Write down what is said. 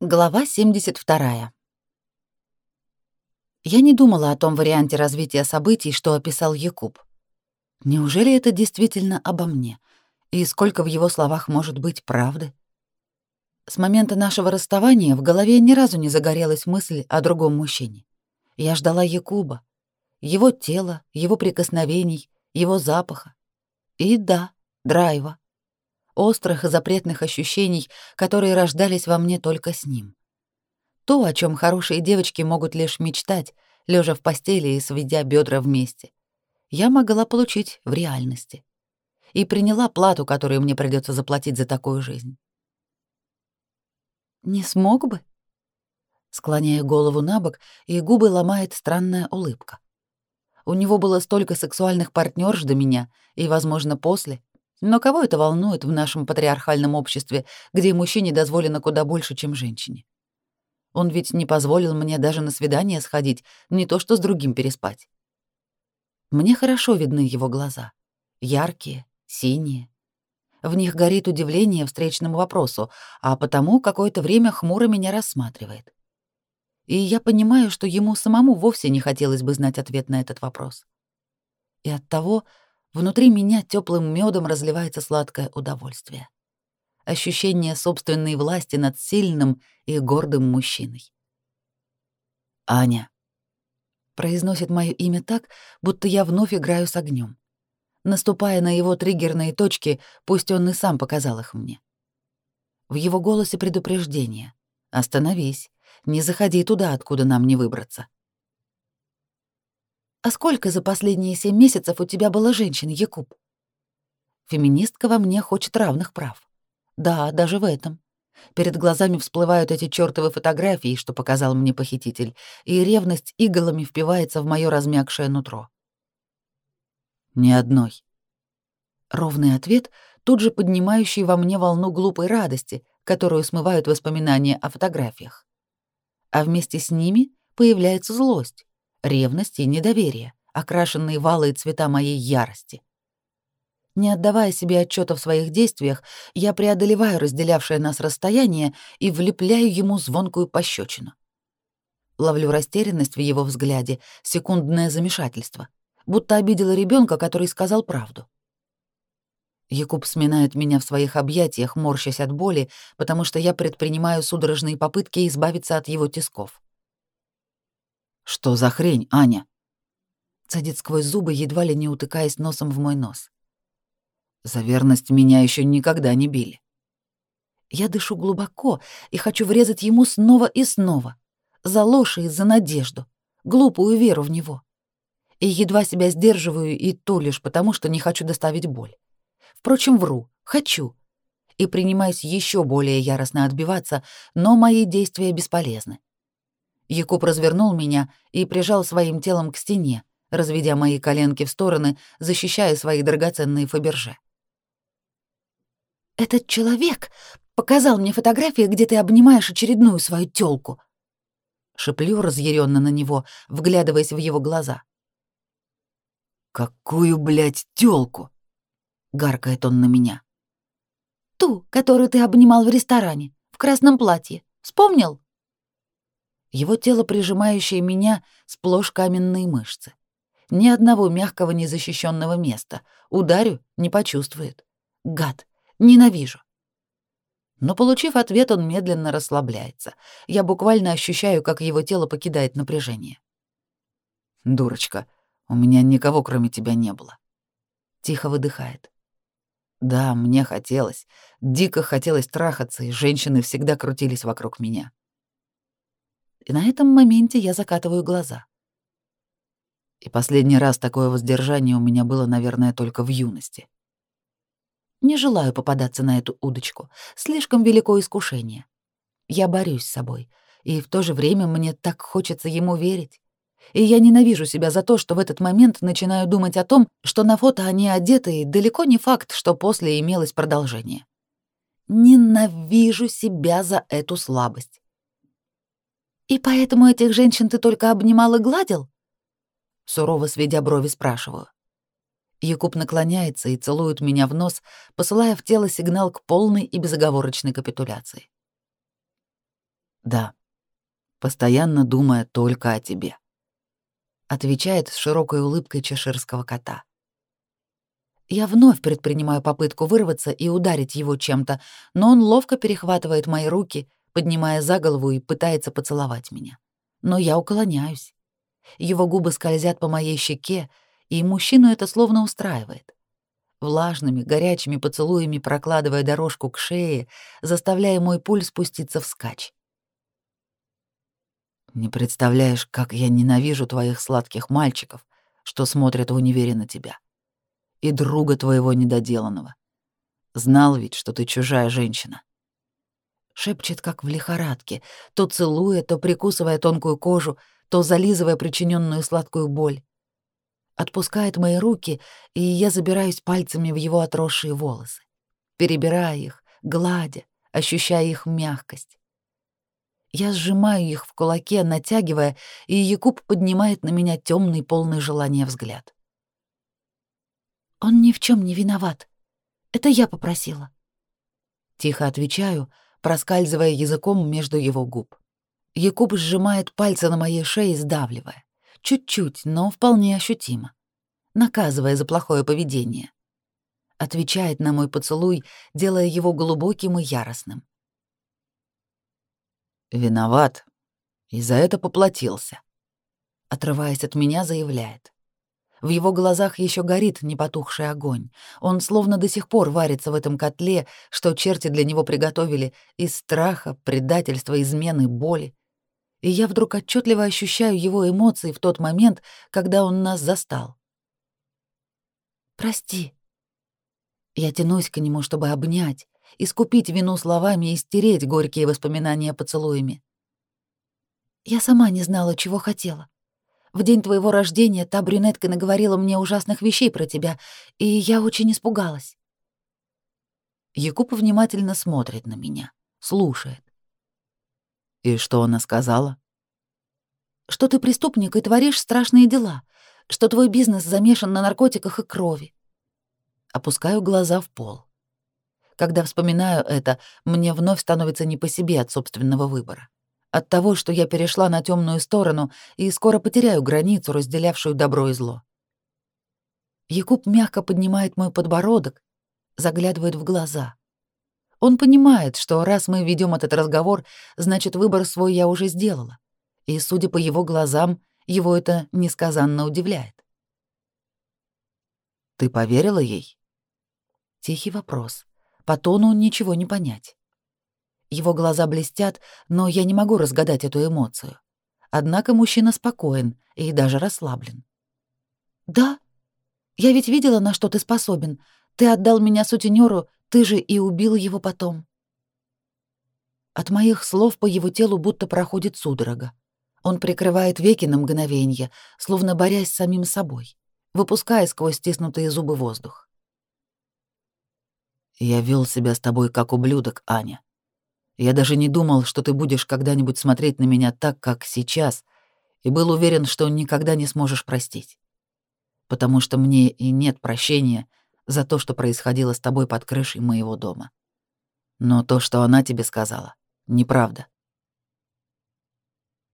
Глава 72. Я не думала о том варианте развития событий, что описал Якуб. Неужели это действительно обо мне? И сколько в его словах может быть правды? С момента нашего расставания в голове ни разу не загорелась мысль о другом мужчине. Я ждала Якуба, его тела, его прикосновений, его запаха. И да, драйва острых и запретных ощущений, которые рождались во мне только с ним. То, о чем хорошие девочки могут лишь мечтать, лежа в постели и сведя бедра вместе, я могла получить в реальности. И приняла плату, которую мне придется заплатить за такую жизнь. «Не смог бы?» Склоняя голову на бок, и губы ломает странная улыбка. У него было столько сексуальных партнерш до меня, и, возможно, после, но кого это волнует в нашем патриархальном обществе, где мужчине дозволено куда больше, чем женщине? Он ведь не позволил мне даже на свидание сходить, не то что с другим переспать. Мне хорошо видны его глаза. Яркие, синие. В них горит удивление встречному вопросу, а потому какое-то время хмуро меня рассматривает. И я понимаю, что ему самому вовсе не хотелось бы знать ответ на этот вопрос. И оттого того Внутри меня теплым медом разливается сладкое удовольствие. Ощущение собственной власти над сильным и гордым мужчиной. «Аня», — произносит мое имя так, будто я вновь играю с огнем. Наступая на его триггерные точки, пусть он и сам показал их мне. В его голосе предупреждение. «Остановись, не заходи туда, откуда нам не выбраться». А сколько за последние семь месяцев у тебя было женщин, Якуб? Феминистка во мне хочет равных прав. Да, даже в этом. Перед глазами всплывают эти чертовы фотографии, что показал мне похититель, и ревность иголами впивается в мое размягшее нутро. Ни одной. Ровный ответ, тут же поднимающий во мне волну глупой радости, которую смывают воспоминания о фотографиях. А вместе с ними появляется злость. Ревность и недоверие, окрашенные а валы и цвета моей ярости. Не отдавая себе отчета в своих действиях, я преодолеваю разделявшее нас расстояние и влепляю ему звонкую пощечину. Ловлю растерянность в его взгляде, секундное замешательство, будто обидела ребенка, который сказал правду. Якуб сминает меня в своих объятиях, морщась от боли, потому что я предпринимаю судорожные попытки избавиться от его тисков. «Что за хрень, Аня?» Цедит сквозь зубы, едва ли не утыкаясь носом в мой нос. «За верность меня еще никогда не били». Я дышу глубоко и хочу врезать ему снова и снова. За ложь и за надежду. Глупую веру в него. И едва себя сдерживаю и то лишь потому, что не хочу доставить боль. Впрочем, вру. Хочу. И принимаюсь еще более яростно отбиваться, но мои действия бесполезны. Якуб развернул меня и прижал своим телом к стене, разведя мои коленки в стороны, защищая свои драгоценные фаберже. «Этот человек показал мне фотографии, где ты обнимаешь очередную свою тёлку», — шеплю разъярённо на него, вглядываясь в его глаза. «Какую, блядь, тёлку?» — гаркает он на меня. «Ту, которую ты обнимал в ресторане, в красном платье. Вспомнил?» Его тело, прижимающее меня, сплошь каменные мышцы. Ни одного мягкого незащищенного места. Ударю — не почувствует. Гад! Ненавижу! Но, получив ответ, он медленно расслабляется. Я буквально ощущаю, как его тело покидает напряжение. «Дурочка, у меня никого, кроме тебя, не было». Тихо выдыхает. «Да, мне хотелось. Дико хотелось трахаться, и женщины всегда крутились вокруг меня и на этом моменте я закатываю глаза. И последний раз такое воздержание у меня было, наверное, только в юности. Не желаю попадаться на эту удочку. Слишком велико искушение. Я борюсь с собой, и в то же время мне так хочется ему верить. И я ненавижу себя за то, что в этот момент начинаю думать о том, что на фото они одеты, и далеко не факт, что после имелось продолжение. Ненавижу себя за эту слабость. «И поэтому этих женщин ты только обнимал и гладил?» Сурово сведя брови, спрашиваю. Якуб наклоняется и целует меня в нос, посылая в тело сигнал к полной и безоговорочной капитуляции. «Да, постоянно думая только о тебе», — отвечает с широкой улыбкой чеширского кота. Я вновь предпринимаю попытку вырваться и ударить его чем-то, но он ловко перехватывает мои руки поднимая за голову и пытается поцеловать меня. Но я уклоняюсь. Его губы скользят по моей щеке, и мужчину это словно устраивает. Влажными, горячими поцелуями прокладывая дорожку к шее, заставляя мой пульс спуститься вскачь. «Не представляешь, как я ненавижу твоих сладких мальчиков, что смотрят в универе на тебя. И друга твоего недоделанного. Знал ведь, что ты чужая женщина шепчет, как в лихорадке, то целуя, то прикусывая тонкую кожу, то зализывая причиненную сладкую боль. Отпускает мои руки, и я забираюсь пальцами в его отросшие волосы, перебирая их, гладя, ощущая их мягкость. Я сжимаю их в кулаке, натягивая, и Якуб поднимает на меня темный, полный желания взгляд. «Он ни в чем не виноват. Это я попросила». Тихо отвечаю — проскальзывая языком между его губ. Якуб сжимает пальцы на моей шее, сдавливая. Чуть-чуть, но вполне ощутимо. Наказывая за плохое поведение. Отвечает на мой поцелуй, делая его глубоким и яростным. «Виноват. И за это поплатился». Отрываясь от меня, заявляет. В его глазах еще горит непотухший огонь. Он словно до сих пор варится в этом котле, что черти для него приготовили из страха, предательства, измены, боли. И я вдруг отчетливо ощущаю его эмоции в тот момент, когда он нас застал. «Прости». Я тянусь к нему, чтобы обнять, искупить вину словами и стереть горькие воспоминания поцелуями. Я сама не знала, чего хотела. В день твоего рождения та брюнетка наговорила мне ужасных вещей про тебя, и я очень испугалась». Якуб внимательно смотрит на меня, слушает. «И что она сказала?» «Что ты преступник и творишь страшные дела, что твой бизнес замешан на наркотиках и крови». Опускаю глаза в пол. Когда вспоминаю это, мне вновь становится не по себе от собственного выбора. От того, что я перешла на темную сторону и скоро потеряю границу, разделявшую добро и зло. Якуб мягко поднимает мой подбородок, заглядывает в глаза. Он понимает, что раз мы ведем этот разговор, значит, выбор свой я уже сделала. И, судя по его глазам, его это несказанно удивляет. «Ты поверила ей?» Тихий вопрос. По тону ничего не понять. Его глаза блестят, но я не могу разгадать эту эмоцию. Однако мужчина спокоен и даже расслаблен. «Да? Я ведь видела, на что ты способен. Ты отдал меня сутенеру, ты же и убил его потом». От моих слов по его телу будто проходит судорога. Он прикрывает веки на мгновение, словно борясь с самим собой, выпуская сквозь стиснутые зубы воздух. «Я вел себя с тобой как ублюдок, Аня. Я даже не думал, что ты будешь когда-нибудь смотреть на меня так, как сейчас, и был уверен, что никогда не сможешь простить. Потому что мне и нет прощения за то, что происходило с тобой под крышей моего дома. Но то, что она тебе сказала, неправда.